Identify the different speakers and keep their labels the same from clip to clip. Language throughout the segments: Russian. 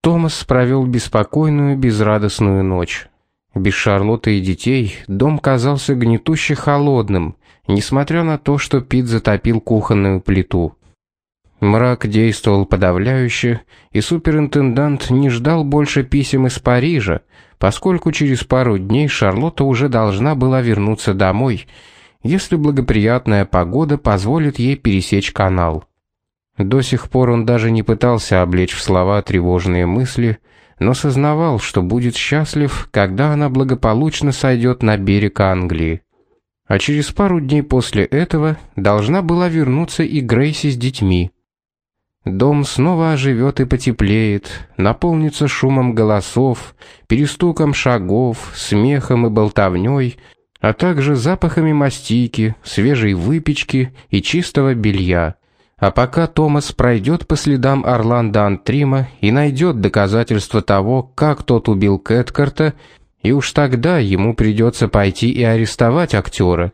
Speaker 1: Томас провел беспокойную, безрадостную ночь. Без Шарлотты и детей дом казался гнетуще холодным, несмотря на то, что Пит затопил кухонную плиту. Мрак действовал подавляюще, и суперинтендант не ждал больше писем из Парижа, поскольку через пару дней Шарлотта уже должна была вернуться домой, если благоприятная погода позволит ей пересечь канал. До сих пор он даже не пытался облечь в слова тревожные мысли, но сознавал, что будет счастлив, когда она благополучно сойдет на берег Англии. А через пару дней после этого должна была вернуться и Грейси с детьми. Дом снова оживет и потеплеет, наполнится шумом голосов, перестуком шагов, смехом и болтовней, а также запахами мастики, свежей выпечки и чистого белья. А пока Томас пройдет по следам Орландо Антрима и найдет доказательства того, как тот убил Кэткарта, и уж тогда ему придется пойти и арестовать актера.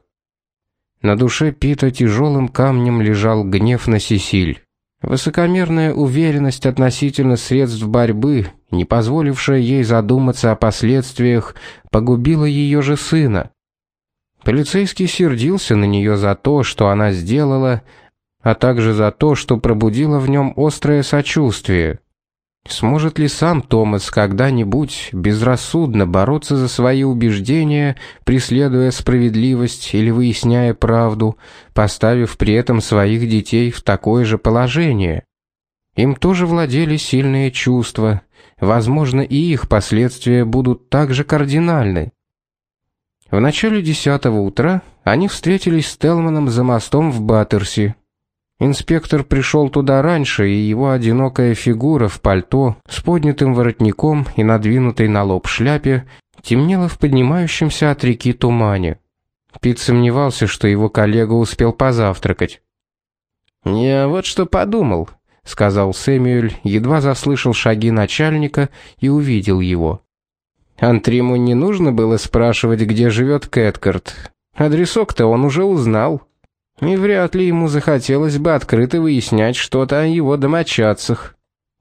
Speaker 1: На душе Пита тяжелым камнем лежал гнев на Сесиль. Высокомерная уверенность относительно средств борьбы, не позволившая ей задуматься о последствиях, погубила ее же сына. Полицейский сердился на нее за то, что она сделала, а также за то, что пробудила в нем острое сочувствие. Сможет ли сам Томас когда-нибудь безрассудно бороться за свои убеждения, преследуя справедливость или выясняя правду, поставив при этом своих детей в такое же положение? Им тоже владели сильные чувства, возможно, и их последствия будут также кардинальны. В начале десятого утра они встретились с Телманом за мостом в Баттерси. Инспектор пришел туда раньше, и его одинокая фигура в пальто с поднятым воротником и надвинутой на лоб шляпе темнела в поднимающемся от реки тумане. Пит сомневался, что его коллега успел позавтракать.
Speaker 2: «Я вот что подумал», — сказал Сэмюэль, едва заслышал шаги начальника и увидел его. Антриму не нужно было спрашивать, где живет Кэткарт. Адресок-то он уже узнал. И вряд ли ему захотелось бы открыто выяснять что-то о его домочадцах.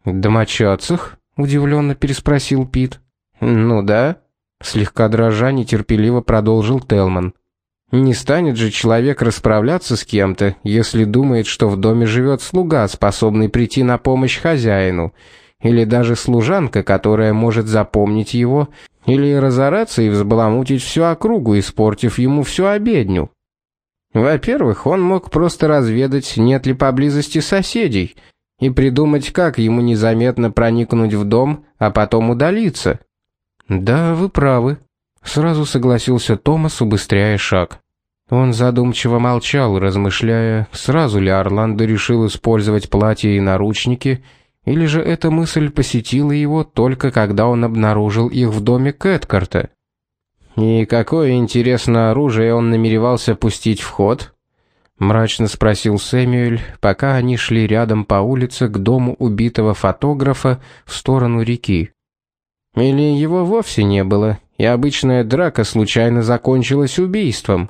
Speaker 1: «Домочадцах?» — удивленно переспросил Пит.
Speaker 2: «Ну да», — слегка дрожа нетерпеливо продолжил Телман. «Не станет же человек расправляться с кем-то, если думает, что в доме живет слуга, способный прийти на помощь хозяину, или даже служанка, которая может запомнить его, или разораться и взбаламутить всю округу, испортив ему всю обедню». Во-первых, он мог просто разведать, нет ли поблизости соседей, и придумать, как ему незаметно проникнуть в дом, а потом удалиться.
Speaker 1: Да, вы правы, сразу согласился Томас, убыстряя шаг. Он задумчиво молчал, размышляя, сразу ли Орландо решил использовать платье и наручники, или же эта мысль посетила его только когда он обнаружил их в доме Кэткарта.
Speaker 2: «И какое интересное оружие он намеревался пустить в ход?»
Speaker 1: мрачно спросил Сэмюэль, пока они шли рядом по улице к дому убитого фотографа в сторону реки.
Speaker 2: Или его вовсе не было, и обычная драка случайно закончилась убийством?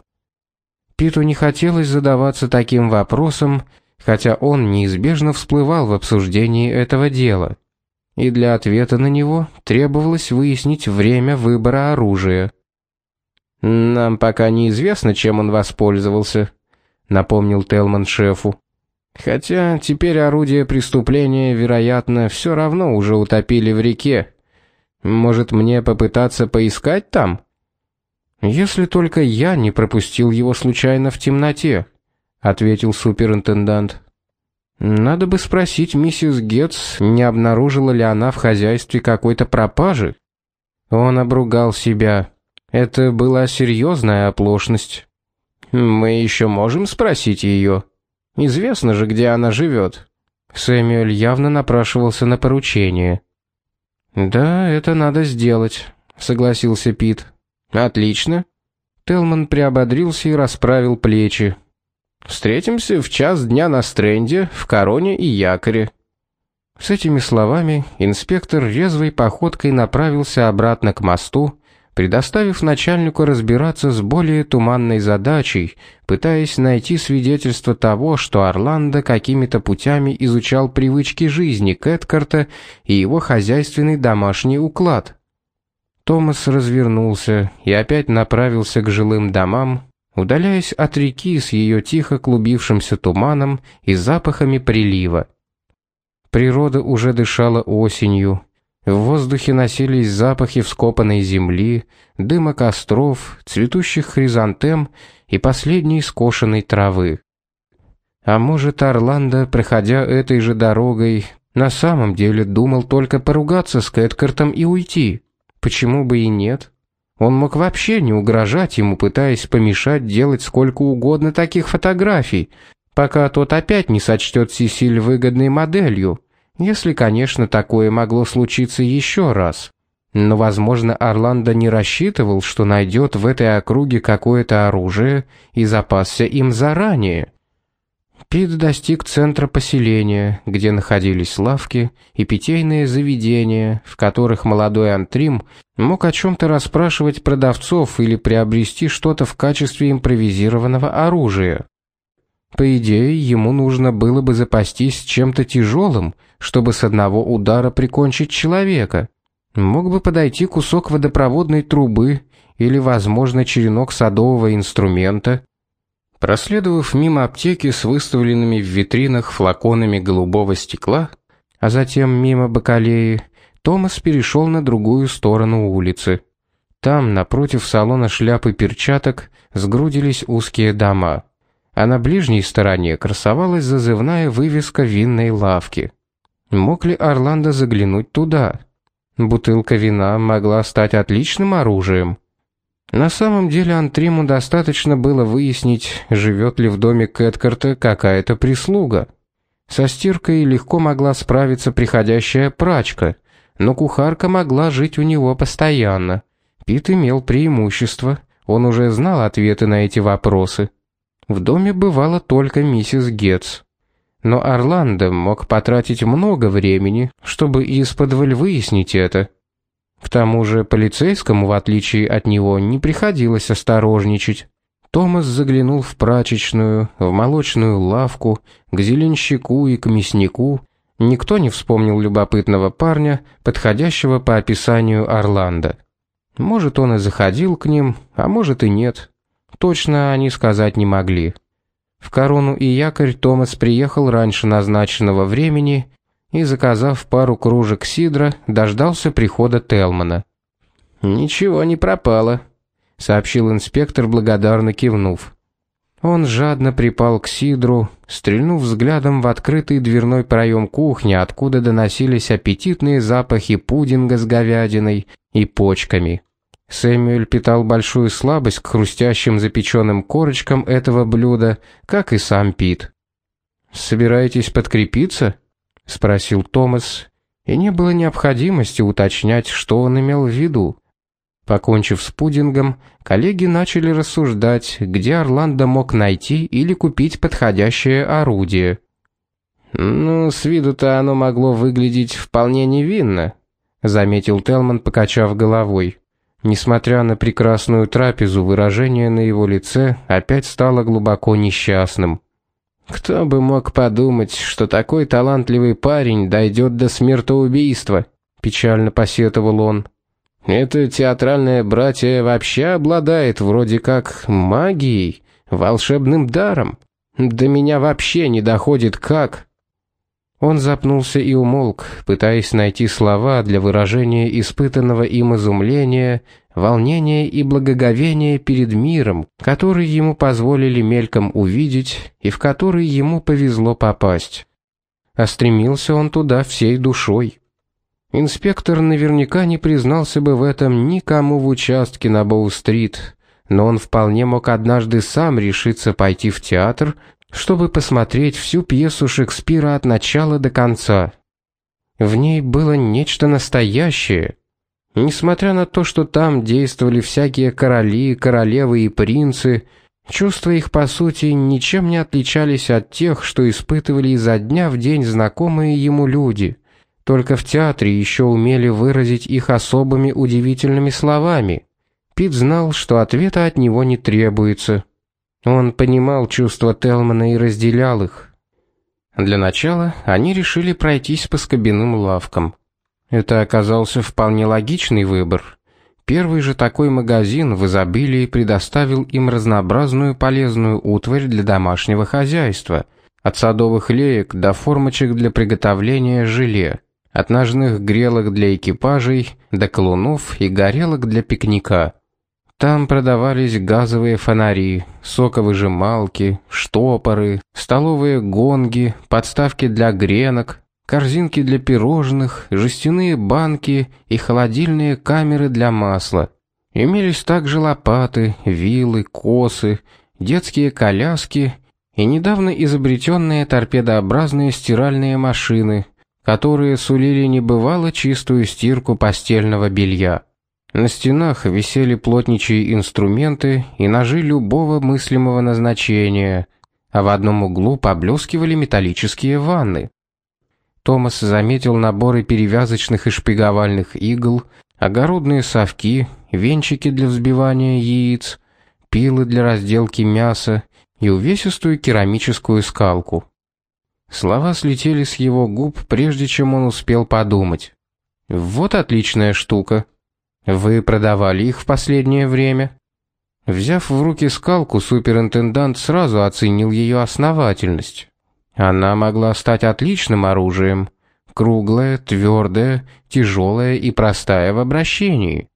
Speaker 1: Питу не хотелось задаваться таким вопросом, хотя он неизбежно всплывал в обсуждении этого дела. И для ответа на него требовалось выяснить время выбора оружия.
Speaker 2: Нам пока неизвестно, чем он воспользовался, напомнил Телман шефу. Хотя теперь орудие преступления, вероятно, все равно уже утопили в реке. Может, мне попытаться поискать там?
Speaker 1: Если только я не пропустил его случайно в темноте, ответил суперинтендант. Надо бы спросить миссис Гетц, не обнаружила ли она в хозяйстве какой-то пропажи. Он обругал себя. Это была серьезная оплошность.
Speaker 2: Мы еще можем спросить ее. Известно же, где она живет.
Speaker 1: Сэмюэль явно напрашивался на поручение. Да, это надо сделать, согласился Пит.
Speaker 2: Отлично.
Speaker 1: Телман приободрился и расправил плечи.
Speaker 2: Встретимся в час дня на стренде, в короне и якоре.
Speaker 1: С этими словами инспектор резвой походкой направился обратно к мосту, предоставив начальнику разбираться с более туманной задачей, пытаясь найти свидетельство того, что Орландо какими-то путями изучал привычки жизни Кэткарта и его хозяйственный домашний уклад. Томас развернулся и опять направился к жилым домам, удаляясь от реки с ее тихо клубившимся туманом и запахами прилива. Природа уже дышала осенью, в воздухе носились запахи вскопанной земли, дыма костров, цветущих хризантем и последней скошенной травы. А может, Орландо, проходя этой же дорогой, на самом деле думал только поругаться с Кэткартом и уйти? Почему бы и нет? Он мог вообще не угрожать ему, пытаясь помешать делать сколько угодно таких фотографий, пока тот опять не сочтет Сисиль выгодной моделью, если, конечно, такое могло случиться еще раз. Но, возможно, Орландо не рассчитывал, что найдет в этой округе какое-то оружие и запасся им заранее. Пит достиг центра поселения, где находились лавки и питейные заведения, в которых молодой Антрим мог о чем-то расспрашивать продавцов или приобрести что-то в качестве импровизированного оружия. По идее, ему нужно было бы запастись чем-то тяжелым, чтобы с одного удара прикончить человека. Мог бы подойти кусок водопроводной трубы или, возможно, черенок садового инструмента. Проследовав мимо аптеки с выставленными в витринах флаконами голубого стекла, а затем мимо бакалеи, Томас перешел на другую сторону улицы. Там, напротив салона шляп и перчаток, сгрудились узкие дома а на ближней стороне красовалась зазывная вывеска винной лавки. Мог ли Орландо заглянуть туда? Бутылка вина могла стать отличным оружием. На самом деле Антриму достаточно было выяснить, живет ли в доме Кэткарта какая-то прислуга. Со стиркой легко могла справиться приходящая прачка, но кухарка могла жить у него постоянно. Пит имел преимущество, он уже знал ответы на эти вопросы. В доме бывала только миссис Гетц. Но Орландо мог потратить много времени, чтобы из-под выяснить это. К тому же полицейскому, в отличие от него, не приходилось осторожничать. Томас заглянул в прачечную, в молочную лавку, к зеленщику и к мяснику. Никто не вспомнил любопытного парня, подходящего по описанию Орландо. Может, он и заходил к ним, а может и нет. Точно они сказать не могли. В Корону и Якорь Томас приехал раньше назначенного времени и, заказав пару кружек сидра, дождался прихода Телмана. «Ничего не пропало», — сообщил инспектор, благодарно кивнув. Он жадно припал к сидру, стрельнув взглядом в открытый дверной проем кухни, откуда доносились аппетитные запахи пудинга с говядиной и почками. Сэмюэль питал большую слабость к хрустящим запеченным корочкам этого блюда, как и сам Пит. «Собираетесь подкрепиться?» — спросил Томас, и не было необходимости уточнять, что он имел в виду. Покончив с пудингом, коллеги начали рассуждать, где Орландо мог найти или купить подходящее орудие. «Ну, с виду-то оно могло выглядеть вполне невинно», — заметил Телман, покачав головой. Несмотря на прекрасную трапезу, выражение на его лице опять стало глубоко несчастным. Кто бы мог подумать, что такой талантливый парень дойдет до смертоубийства, печально посетовал он. Это театральное братье вообще обладает вроде как магией, волшебным даром. До меня вообще не доходит как. Он запнулся и умолк, пытаясь найти слова для выражения испытанного им изумления, волнения и благоговения перед миром, который ему позволили мельком увидеть и в который ему повезло попасть. А стремился он туда всей душой. Инспектор наверняка не признался бы в этом никому в участке на Боу-стрит, но он вполне мог однажды сам решиться пойти в театр чтобы посмотреть всю пьесу Шекспира от начала до конца. В ней было нечто настоящее. Несмотря на то, что там действовали всякие короли, королевы и принцы, чувства их по сути ничем не отличались от тех, что испытывали изо дня в день знакомые ему люди. Только в театре еще умели выразить их особыми удивительными словами. Пит знал, что ответа от него не требуется. Он понимал чувства Телмана и разделял их. Для начала они решили пройтись по скобяным лавкам. Это оказался вполне логичный выбор. Первый же такой магазин в изобилии предоставил им разнообразную полезную утварь для домашнего хозяйства, от садовых леек до формочек для приготовления желе, от ножных грелок для экипажей до колунов и горелок для пикника. Там продавались газовые фонари, соковыжималки, штопоры, столовые гонги, подставки для гренок, корзинки для пирожных, жестяные банки и холодильные камеры для масла. Имелись также лопаты, вилы, косы, детские коляски и недавно изобретенные торпедообразные стиральные машины, которые сулили небывало чистую стирку постельного белья. На стенах висели плотничьи инструменты и ножи любого мыслимого назначения, а в одном углу поблескивали металлические ванны. Томас заметил наборы перевязочных и шпиговальных игл, огородные совки, венчики для взбивания яиц, пилы для разделки мяса и увесистую керамическую скалку. Слова слетели с его губ, прежде чем он успел подумать. Вот отличная штука. Вы продавали их в последнее время? Взяв в руки скалку, суперинтендант сразу оценил ее основательность. Она могла стать отличным оружием, круглая, твердая, тяжелая и простая в обращении.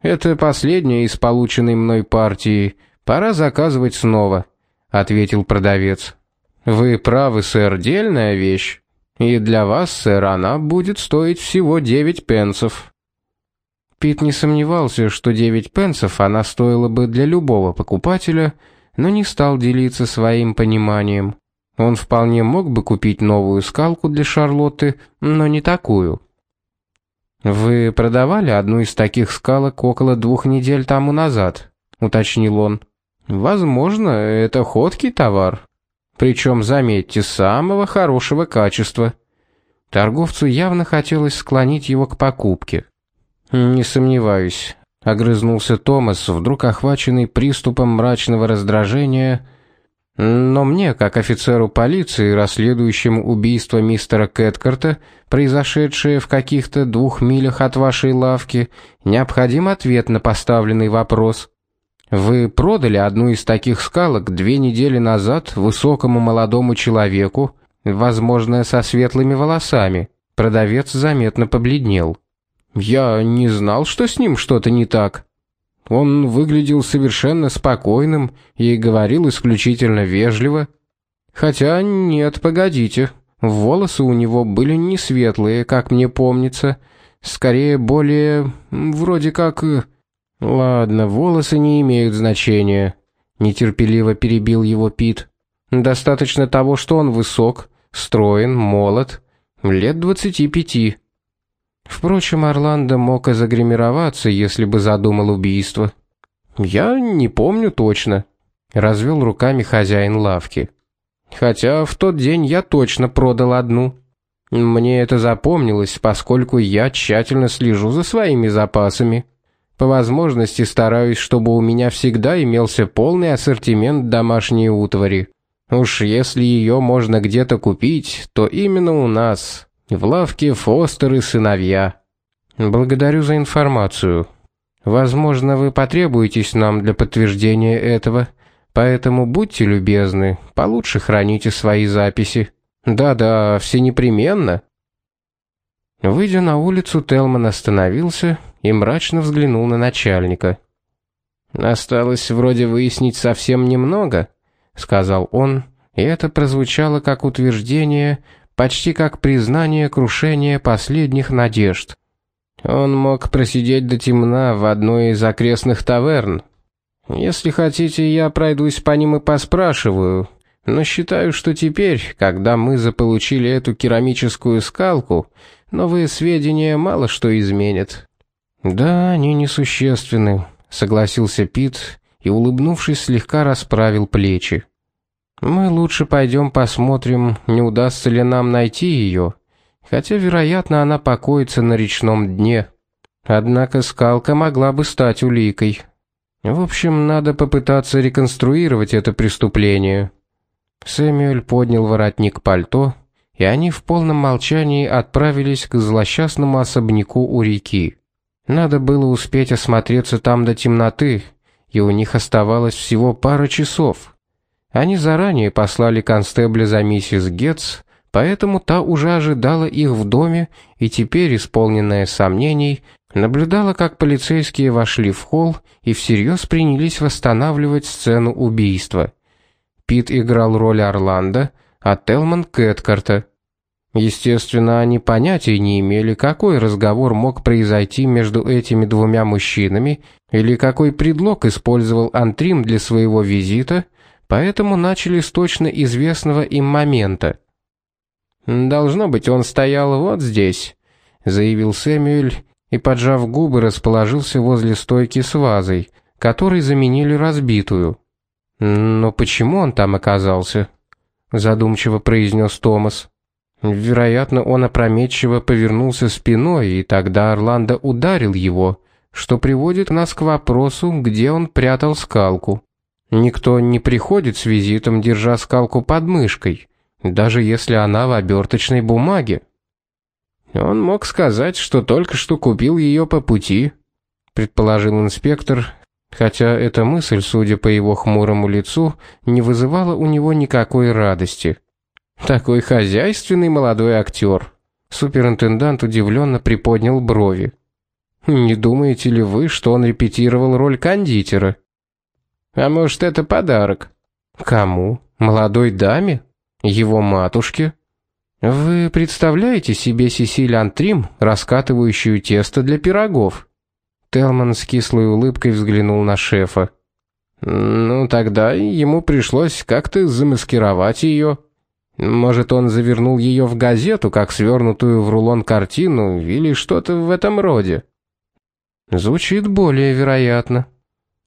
Speaker 1: Это последняя из полученной мной партии. Пора заказывать снова, ответил продавец. Вы правы, сэр, дельная вещь. И для вас, сэр, она будет стоить всего девять пенсов. Пит не сомневался, что 9 пенсов она стоила бы для любого покупателя, но не стал делиться своим пониманием. Он вполне мог бы купить новую скалку для Шарлотты, но не такую. Вы продавали одну из таких скалок около двух недель тому назад, уточнил он. Возможно, это ходкий товар, причем заметьте, самого хорошего качества. Торговцу явно хотелось склонить его к покупке. Не сомневаюсь, огрызнулся Томас, вдруг охваченный приступом мрачного раздражения. Но мне, как офицеру полиции, расследующему убийство мистера Кэткарта, произошедшее в каких-то двух милях от вашей лавки, необходим ответ на поставленный вопрос. Вы продали одну из таких скалок две недели назад высокому молодому человеку, возможно, со светлыми волосами. Продавец заметно побледнел. Я не знал, что с ним что-то не так. Он выглядел совершенно спокойным и говорил исключительно вежливо. Хотя нет, погодите. Волосы у него были не светлые, как мне помнится, скорее более вроде как Ладно, волосы не имеют значения, нетерпеливо перебил его Пит. Достаточно того, что он высок, строен, молод, лет двадцати пяти. Впрочем, Орландо мог и загримироваться, если бы задумал убийство. Я не помню точно, развел руками хозяин лавки. Хотя в тот день я точно продал одну. Мне это запомнилось, поскольку я тщательно слежу за своими запасами. По возможности стараюсь, чтобы у меня всегда имелся полный ассортимент домашней утвари. Уж если ее можно где-то купить, то именно у нас в лавке Фостер и сыновья. Благодарю за информацию. Возможно, вы потребуетесь нам для подтверждения этого, поэтому будьте любезны, получше храните свои записи. Да-да, все непременно. Выйдя на улицу, Телман остановился и мрачно взглянул на начальника. Осталось вроде выяснить совсем немного, сказал он, и это прозвучало как утверждение, почти как признание крушения последних надежд. Он мог просидеть до темна в одной из окрестных таверн. Если хотите, я пройдусь по ним и поспрашиваю, но считаю, что теперь, когда мы заполучили эту керамическую скалку, новые сведения мало что изменят. Да, они несущественны, согласился Пит и, улыбнувшись, слегка расправил плечи. Мы лучше пойдем посмотрим, не удастся ли нам найти ее, хотя, вероятно, она покоится на речном дне.
Speaker 2: Однако скалка могла бы стать уликой. В общем, надо попытаться реконструировать это преступление. Сэмюэль поднял воротник пальто, и они в полном молчании отправились к злосчастному особняку у реки. Надо было успеть осмотреться там до темноты, и у них оставалось всего пара часов. Они заранее послали констебля за миссис Гетц, поэтому та уже ожидала их в доме и теперь, исполненная сомнений, наблюдала, как полицейские вошли в холл и всерьез принялись восстанавливать сцену убийства. Пит играл роль Орландо, а Телман Кэткарта. Естественно, они понятия не имели, какой разговор мог произойти между этими двумя мужчинами или какой предлог использовал Антрим для своего визита, поэтому начали с точно известного им момента. «Должно быть, он стоял вот здесь», — заявил Сэмюэль и, поджав губы, расположился возле стойки с вазой, которой заменили разбитую. «Но почему он там оказался?» — задумчиво произнес Томас. Вероятно, он опрометчиво повернулся спиной, и тогда Орландо ударил его, что приводит нас к вопросу, где он прятал скалку. Никто не приходит с визитом, держа скалку под мышкой, даже если она в оберточной бумаге. Он мог сказать, что только что купил ее по пути, предположил инспектор, хотя эта мысль, судя по его хмурому лицу, не вызывала у него никакой радости. Такой хозяйственный молодой актер. Суперинтендант удивленно приподнял брови. Не думаете ли вы, что он репетировал роль кондитера? А может, это подарок? Кому? Молодой даме? Его матушке? Вы представляете себе Сесиль Антрим, раскатывающую тесто для пирогов? Телман с кислой улыбкой взглянул на шефа. Ну тогда ему пришлось как-то замаскировать ее. Может, он завернул ее в газету, как свернутую в рулон картину или что-то в этом роде. Звучит более вероятно.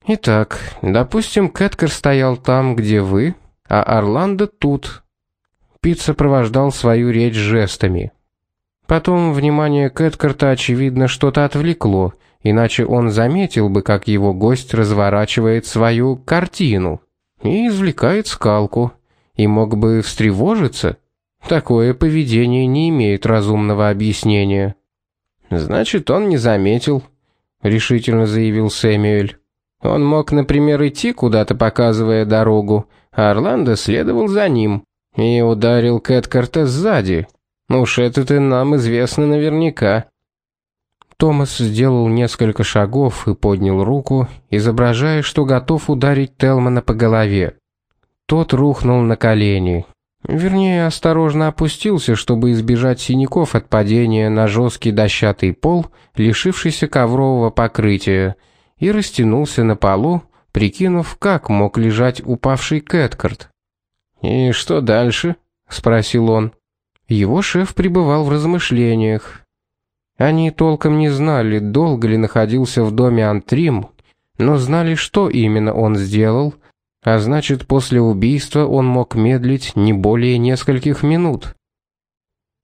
Speaker 2: Итак, допустим, Кэткер стоял там, где вы, а Орландо тут. Пит сопровождал свою речь жестами. Потом внимание Кэткарта очевидно что-то отвлекло, иначе он заметил бы, как его гость разворачивает свою картину и извлекает скалку и мог бы встревожиться. Такое поведение не имеет разумного объяснения. Значит, он не заметил, решительно заявил Сэмюэль. Он мог, например, идти куда-то, показывая дорогу, а Орландо следовал за ним и ударил Кэткарта сзади. Уж это-то нам известно наверняка. Томас сделал несколько шагов и поднял руку, изображая, что готов ударить Телмана по голове. Тот рухнул на колени. Вернее, осторожно опустился, чтобы избежать синяков от падения на жесткий дощатый пол, лишившийся коврового покрытия, и растянулся на полу, прикинув, как мог лежать упавший Кэткарт. «И что дальше?» — спросил он. Его шеф пребывал в размышлениях. Они толком не знали, долго ли находился в доме Антрим, но знали, что именно он сделал — а значит, после убийства он мог медлить не более нескольких минут.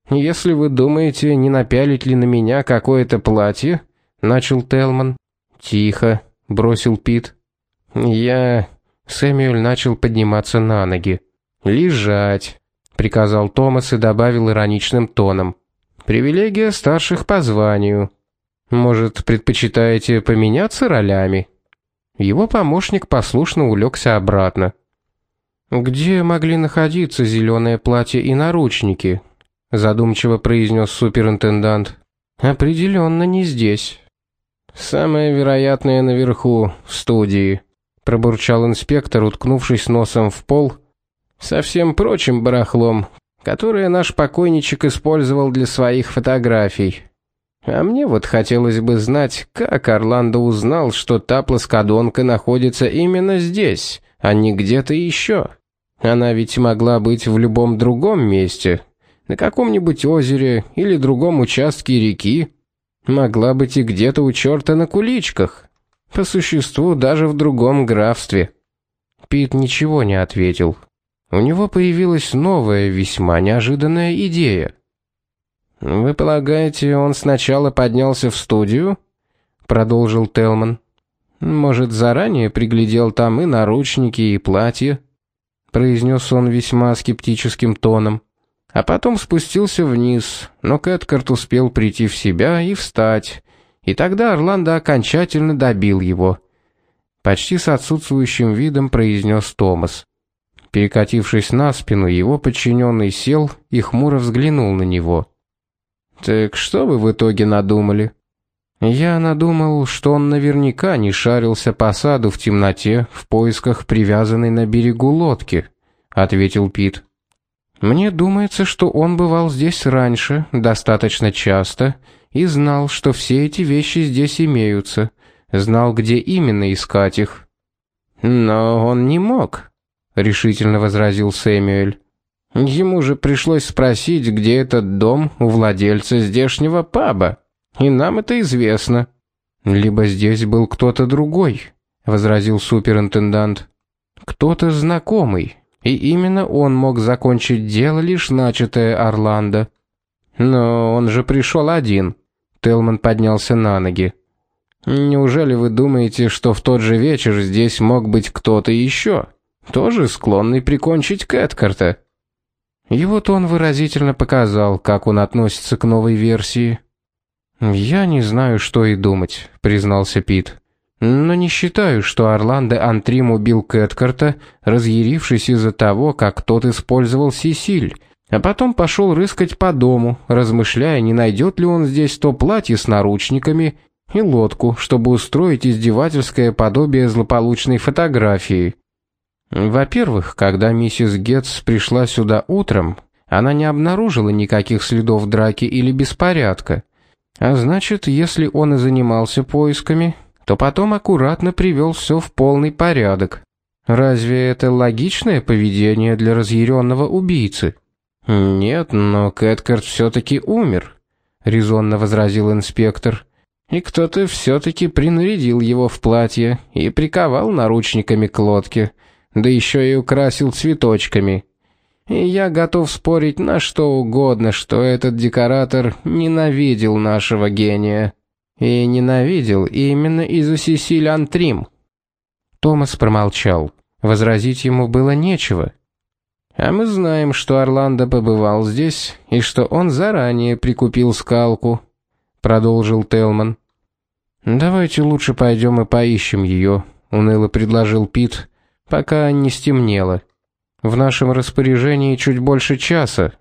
Speaker 2: Если вы думаете, не напялить ли на меня какое-то платье, начал Телман. Тихо, бросил Пит. Я Сэмюэль начал подниматься на ноги. Лежать, приказал Томас и добавил ироничным тоном. Привилегия старших по званию. Может, предпочитаете поменяться ролями? Его помощник послушно улегся обратно. Где могли находиться зеленое платье и наручники? задумчиво произнес суперинтендант. Определенно не здесь. Самое вероятное наверху, в студии, пробурчал инспектор, уткнувшись носом в пол, со всем прочим барахлом, которое наш покойничек использовал для своих фотографий. А мне вот хотелось бы знать, как Орландо узнал, что та плоскодонка находится именно здесь, а не где-то еще. Она ведь могла быть в любом другом месте, на каком-нибудь озере или другом участке реки. Могла быть и где-то у черта на куличках. По существу даже в другом графстве. Пит ничего не ответил. У него появилась новая, весьма неожиданная идея. Вы полагаете, он сначала поднялся в студию, продолжил Телман. Может, заранее приглядел там и наручники, и платье, произнес он весьма скептическим тоном. А потом спустился вниз, но Кэткарт успел прийти в себя и встать. И тогда Орландо окончательно добил его. Почти с отсутствующим видом произнес Томас. Перекатившись на спину, его подчиненный сел и хмуро взглянул на него. «Так что вы в итоге надумали?» «Я надумал, что он наверняка не шарился по саду в темноте в поисках привязанной на берегу лодки», — ответил Пит. Мне думается, что он бывал здесь раньше, достаточно часто, и знал, что все эти вещи здесь имеются, знал, где именно искать их. Но он не мог, решительно возразил Сэмюэль. Ему же пришлось спросить, где этот дом у владельца здешнего паба. И нам это известно. Либо здесь был кто-то другой, возразил суперинтендант. Кто-то знакомый, и именно он мог закончить дело, лишь начатое Орландо. Но он же пришел один. Телман поднялся на ноги. Неужели вы думаете, что в тот же вечер здесь мог быть кто-то еще, тоже склонный прикончить Кэткарта? Его тон выразительно показал, как он относится к новой версии. Я не знаю, что и думать, признался Пит. Но не считаю, что Орландо Антрим убил Кэткарта, разъярившись из-за того, как тот использовал Сесиль, а потом пошел рыскать по дому, размышляя, не найдет ли он здесь то платье с наручниками и лодку, чтобы устроить издевательское подобие злополучной фотографии. Во-первых, когда миссис Гетц пришла сюда утром, она не обнаружила никаких следов драки или беспорядка. А значит, если он и занимался поисками, то потом аккуратно привел все в полный порядок. Разве это логичное поведение для разъяренного убийцы? Нет, но Кэткарт все-таки умер, резонно возразил инспектор. И кто-то все-таки принарядил его в платье и приковал наручниками к лодке, да еще и украсил цветочками. И я готов спорить на что угодно, что этот декоратор ненавидел нашего гения. И ненавидел именно из-за Сесиль Антрим. Томас промолчал. Возразить ему было нечего. А мы знаем, что Орландо побывал здесь и что он заранее прикупил скалку, продолжил Телман. Давайте лучше пойдем и поищем ее», — уныло предложил Пит, пока не стемнело. В нашем распоряжении чуть больше часа.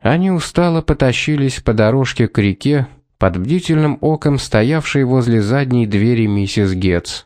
Speaker 2: Они устало потащились по дорожке к реке, под бдительным оком стоявшей возле задней двери миссис Гетц.